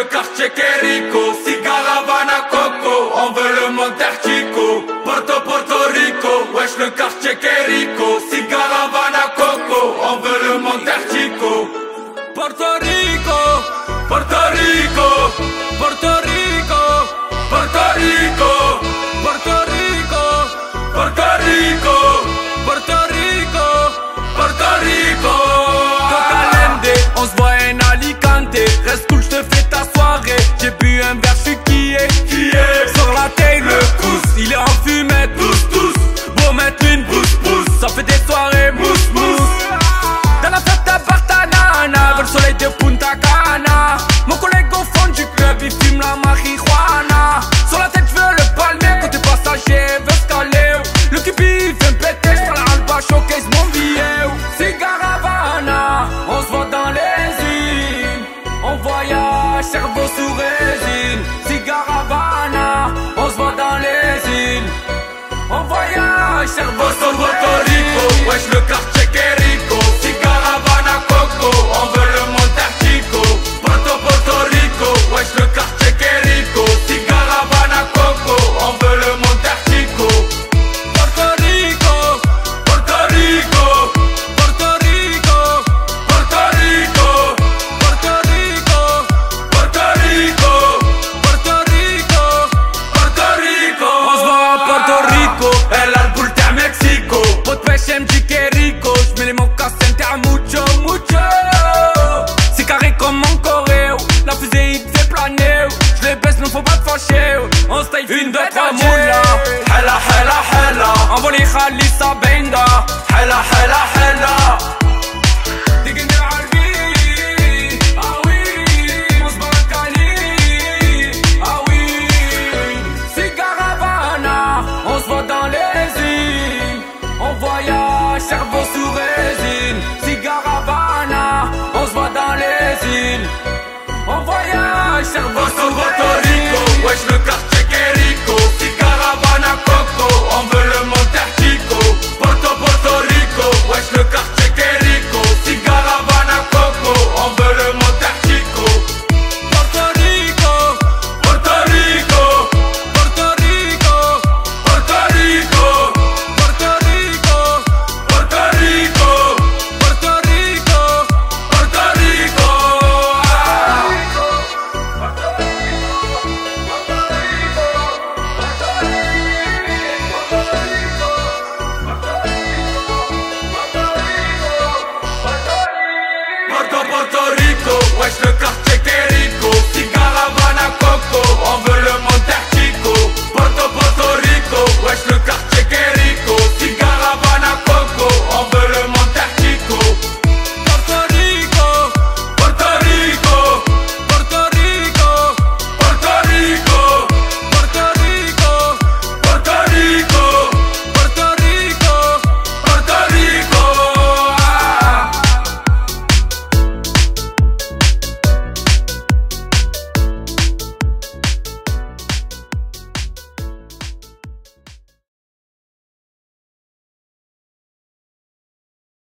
le quartier Querico, Cigaravana Coco, on veut le Monte Chico, Porto Porto Rico, wesh le quartier Querico, Cigaravana Coco, on veut le Monte Chico, Porto Rico. Cervoso, Botorico, wesh le quartier Querico, Caravana Coco, on veut le Montartico, Porto Porto Rico, wesh le quartier Querico, Caravana Coco, on veut le Montartico, Porto Rico, Porto Rico, Porto Rico, Porto Rico, Porto Rico, Porto Rico, Porto Rico, Porto Rico, on se va à Porto Rico. مولا. حلا حلا حلا. ابوني خلي صابيندا حلا حلا حلا.